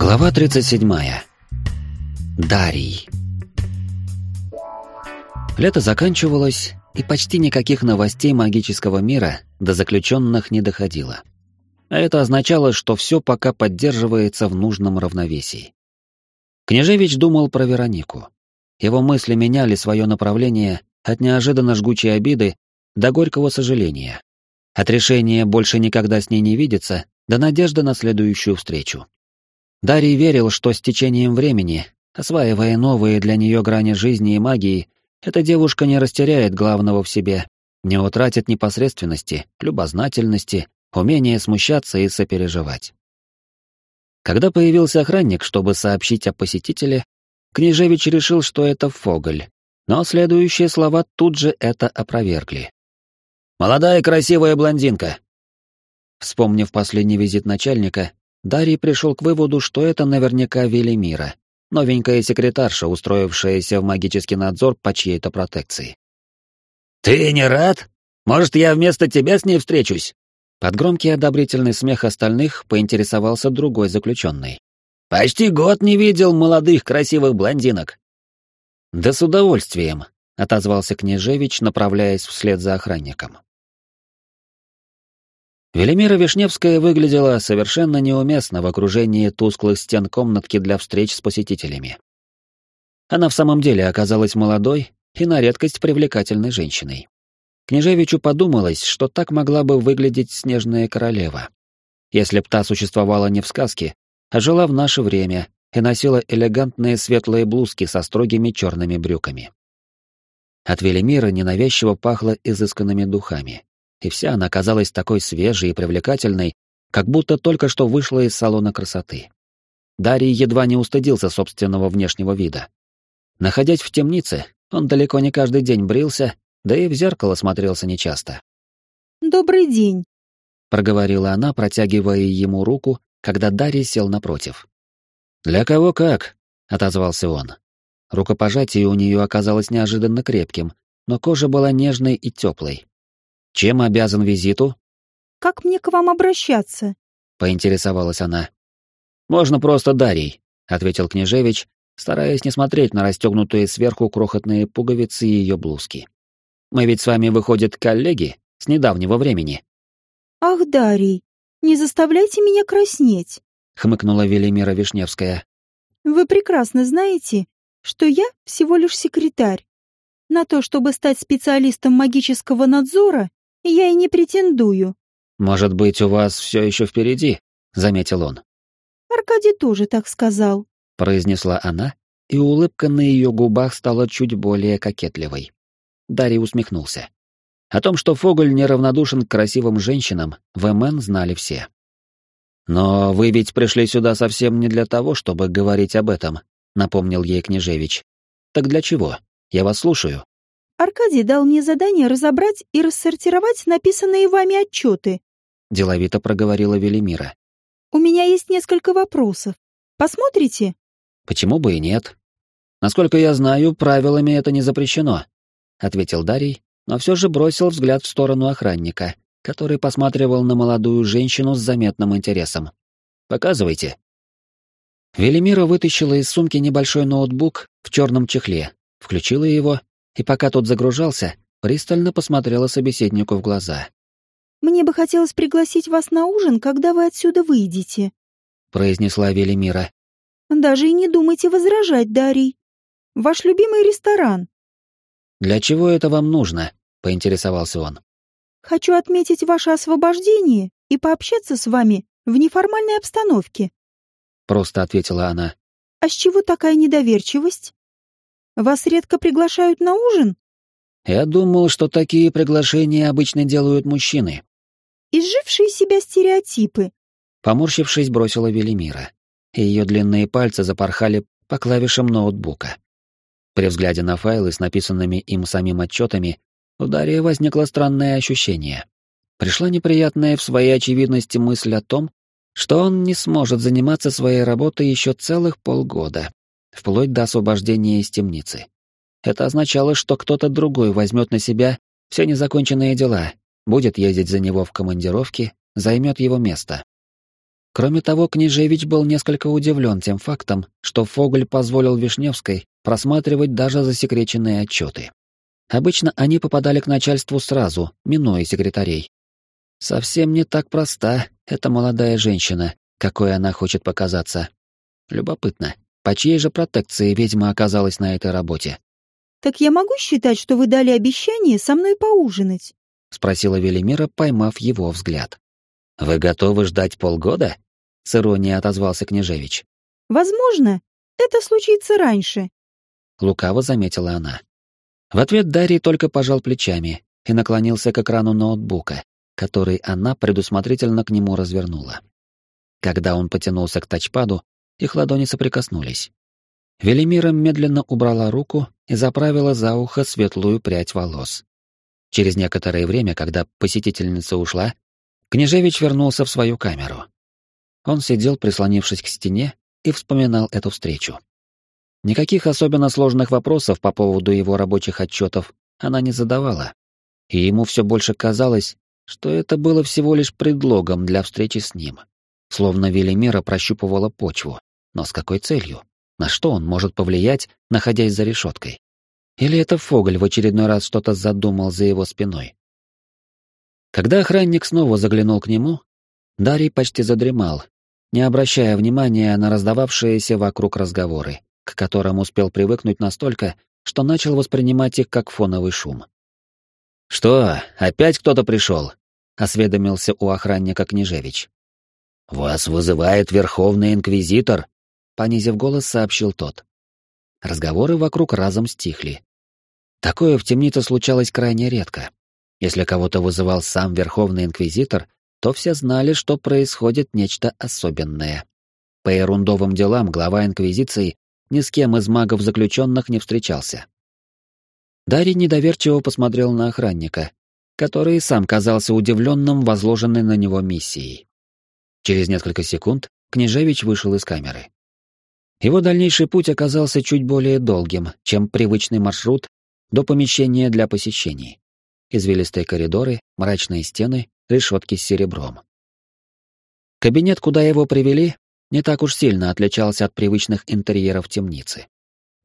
Глава 37. Дарий. Лето заканчивалось, и почти никаких новостей магического мира до заключенных не доходило. А это означало, что все пока поддерживается в нужном равновесии. Княжевич думал про Веронику. Его мысли меняли свое направление от неожиданно жгучей обиды до горького сожаления. От решения больше никогда с ней не видеться до надежды на следующую встречу. Дарий верил, что с течением времени, осваивая новые для нее грани жизни и магии, эта девушка не растеряет главного в себе, не утратит непосредственности, любознательности, умения смущаться и сопереживать. Когда появился охранник, чтобы сообщить о посетителе, Княжевич решил, что это Фоголь, но следующие слова тут же это опровергли. «Молодая красивая блондинка!» Вспомнив последний визит начальника, Дарий пришел к выводу, что это наверняка Велимира, новенькая секретарша, устроившаяся в магический надзор по чьей-то протекции. «Ты не рад? Может, я вместо тебя с ней встречусь?» Под громкий одобрительный смех остальных поинтересовался другой заключенный. «Почти год не видел молодых красивых блондинок». «Да с удовольствием», — отозвался Княжевич, направляясь вслед за охранником. Велимира Вишневская выглядела совершенно неуместно в окружении тусклых стен комнатки для встреч с посетителями. Она в самом деле оказалась молодой и на редкость привлекательной женщиной. Княжевичу подумалось, что так могла бы выглядеть снежная королева. Если б та существовала не в сказке, а жила в наше время и носила элегантные светлые блузки со строгими черными брюками. От Велимира ненавязчиво пахло изысканными духами и вся она казалась такой свежей и привлекательной, как будто только что вышла из салона красоты. Дарий едва не устыдился собственного внешнего вида. Находясь в темнице, он далеко не каждый день брился, да и в зеркало смотрелся нечасто. «Добрый день», — проговорила она, протягивая ему руку, когда Дарий сел напротив. «Для кого как?» — отозвался он. Рукопожатие у нее оказалось неожиданно крепким, но кожа была нежной и теплой, чем обязан визиту? Как мне к вам обращаться? Поинтересовалась она. Можно просто Дарий, ответил княжевич, стараясь не смотреть на расстегнутые сверху крохотные пуговицы ее блузки. Мы ведь с вами, выходят коллеги с недавнего времени. Ах, Дарий, не заставляйте меня краснеть, хмыкнула Велимира Вишневская. Вы прекрасно знаете, что я всего лишь секретарь. На то, чтобы стать специалистом магического надзора, я и не претендую. Может быть, у вас все еще впереди, заметил он. Аркадий тоже так сказал, произнесла она, и улыбка на ее губах стала чуть более кокетливой. Дарий усмехнулся. О том, что Фоголь неравнодушен к красивым женщинам, в МН знали все. «Но вы ведь пришли сюда совсем не для того, чтобы говорить об этом», — напомнил ей Княжевич. «Так для чего? Я вас слушаю». Аркадий дал мне задание разобрать и рассортировать написанные вами отчеты. Деловито проговорила Велимира. У меня есть несколько вопросов. Посмотрите? Почему бы и нет? Насколько я знаю, правилами это не запрещено, ответил Дарий, но все же бросил взгляд в сторону охранника, который посматривал на молодую женщину с заметным интересом. Показывайте. Велимира вытащила из сумки небольшой ноутбук в черном чехле, включила его и пока тот загружался, пристально посмотрела собеседнику в глаза. «Мне бы хотелось пригласить вас на ужин, когда вы отсюда выйдете», — произнесла Велимира. «Даже и не думайте возражать, Дарий. Ваш любимый ресторан». «Для чего это вам нужно?» — поинтересовался он. «Хочу отметить ваше освобождение и пообщаться с вами в неформальной обстановке», — просто ответила она. «А с чего такая недоверчивость?» Вас редко приглашают на ужин? Я думал, что такие приглашения обычно делают мужчины. Изжившие себя стереотипы. Поморщившись, бросила Велимира. Ее длинные пальцы запорхали по клавишам ноутбука. При взгляде на файлы с написанными им самим отчетами, у Дарьи возникло странное ощущение. Пришла неприятная в своей очевидности мысль о том, что он не сможет заниматься своей работой еще целых полгода вплоть до освобождения из темницы. Это означало, что кто-то другой возьмет на себя все незаконченные дела, будет ездить за него в командировки, займет его место. Кроме того, Княжевич был несколько удивлен тем фактом, что Фоголь позволил Вишневской просматривать даже засекреченные отчеты. Обычно они попадали к начальству сразу, минуя секретарей. Совсем не так проста эта молодая женщина, какой она хочет показаться. Любопытно, по чьей же протекции ведьма оказалась на этой работе? «Так я могу считать, что вы дали обещание со мной поужинать?» — спросила Велимира, поймав его взгляд. «Вы готовы ждать полгода?» — с иронией отозвался Княжевич. «Возможно, это случится раньше», — лукаво заметила она. В ответ Дарий только пожал плечами и наклонился к экрану ноутбука, который она предусмотрительно к нему развернула. Когда он потянулся к тачпаду, их ладони соприкоснулись. Велимира медленно убрала руку и заправила за ухо светлую прядь волос. Через некоторое время, когда посетительница ушла, Княжевич вернулся в свою камеру. Он сидел, прислонившись к стене, и вспоминал эту встречу. Никаких особенно сложных вопросов по поводу его рабочих отчетов она не задавала, и ему все больше казалось, что это было всего лишь предлогом для встречи с ним. Словно Велимира прощупывала почву, но с какой целью? На что он может повлиять, находясь за решеткой? Или это Фоголь в очередной раз что-то задумал за его спиной? Когда охранник снова заглянул к нему, Дарий почти задремал, не обращая внимания на раздававшиеся вокруг разговоры, к которым успел привыкнуть настолько, что начал воспринимать их как фоновый шум. «Что, опять кто-то пришел?» — осведомился у охранника Княжевич. «Вас вызывает Верховный Инквизитор», — понизив голос, сообщил тот. Разговоры вокруг разом стихли. Такое в темнице случалось крайне редко. Если кого-то вызывал сам Верховный Инквизитор, то все знали, что происходит нечто особенное. По ерундовым делам глава Инквизиции ни с кем из магов-заключенных не встречался. Дарий недоверчиво посмотрел на охранника, который сам казался удивленным возложенной на него миссией. Через несколько секунд Княжевич вышел из камеры. Его дальнейший путь оказался чуть более долгим, чем привычный маршрут до помещения для посещений. Извилистые коридоры, мрачные стены, решетки с серебром. Кабинет, куда его привели, не так уж сильно отличался от привычных интерьеров темницы.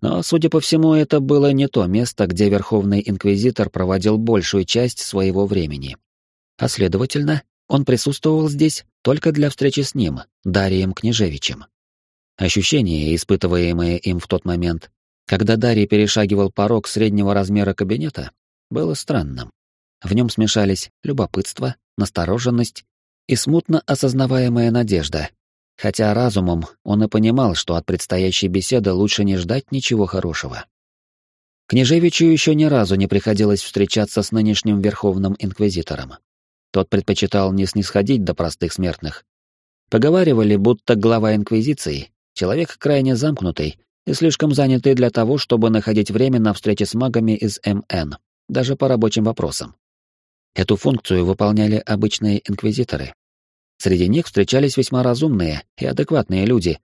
Но, судя по всему, это было не то место, где Верховный Инквизитор проводил большую часть своего времени. А следовательно, он присутствовал здесь только для встречи с ним, Дарием Княжевичем. Ощущение, испытываемое им в тот момент, когда Дарий перешагивал порог среднего размера кабинета, было странным. В нем смешались любопытство, настороженность и смутно осознаваемая надежда, хотя разумом он и понимал, что от предстоящей беседы лучше не ждать ничего хорошего. Княжевичу еще ни разу не приходилось встречаться с нынешним Верховным Инквизитором. Тот предпочитал не снисходить до простых смертных. Поговаривали, будто глава Инквизиции — человек крайне замкнутый и слишком занятый для того, чтобы находить время на встрече с магами из МН, даже по рабочим вопросам. Эту функцию выполняли обычные инквизиторы. Среди них встречались весьма разумные и адекватные люди,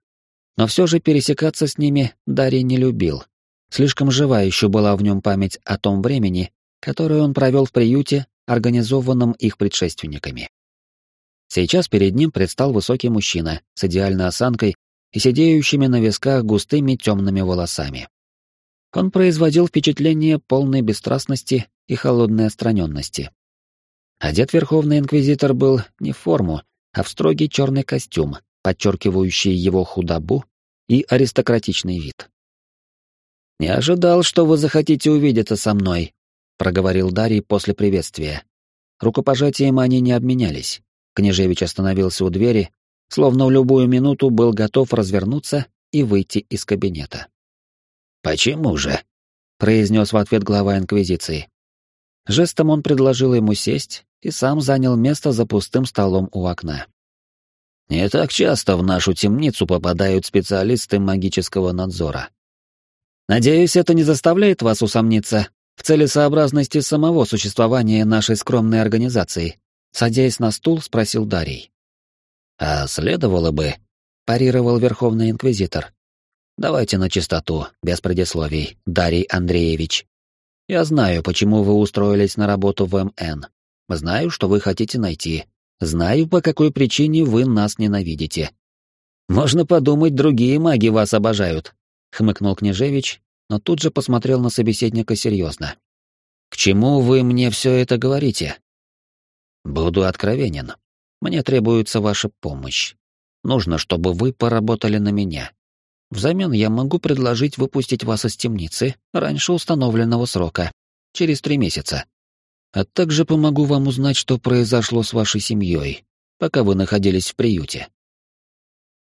но все же пересекаться с ними Дарий не любил. Слишком жива еще была в нем память о том времени, которое он провел в приюте организованном их предшественниками. Сейчас перед ним предстал высокий мужчина с идеальной осанкой и сидеющими на висках густыми темными волосами. Он производил впечатление полной бесстрастности и холодной отстраненности. Одет Верховный Инквизитор был не в форму, а в строгий черный костюм, подчеркивающий его худобу и аристократичный вид. «Не ожидал, что вы захотите увидеться со мной», проговорил Дарий после приветствия. Рукопожатием они не обменялись. Княжевич остановился у двери, словно в любую минуту был готов развернуться и выйти из кабинета. «Почему же?» — произнес в ответ глава Инквизиции. Жестом он предложил ему сесть и сам занял место за пустым столом у окна. «Не так часто в нашу темницу попадают специалисты магического надзора. Надеюсь, это не заставляет вас усомниться в целесообразности самого существования нашей скромной организации, садясь на стул, спросил Дарий. А следовало бы, парировал Верховный инквизитор. Давайте на чистоту, без предисловий, Дарий Андреевич. Я знаю, почему вы устроились на работу в МН. Знаю, что вы хотите найти, Знаю, по какой причине вы нас ненавидите. Можно подумать, другие маги вас обожают, хмыкнул княжевич, но тут же посмотрел на собеседника серьезно. К чему вы мне все это говорите? Буду откровенен. Мне требуется ваша помощь. Нужно, чтобы вы поработали на меня. Взамен я могу предложить выпустить вас из темницы раньше установленного срока, через три месяца. А также помогу вам узнать, что произошло с вашей семьей, пока вы находились в приюте.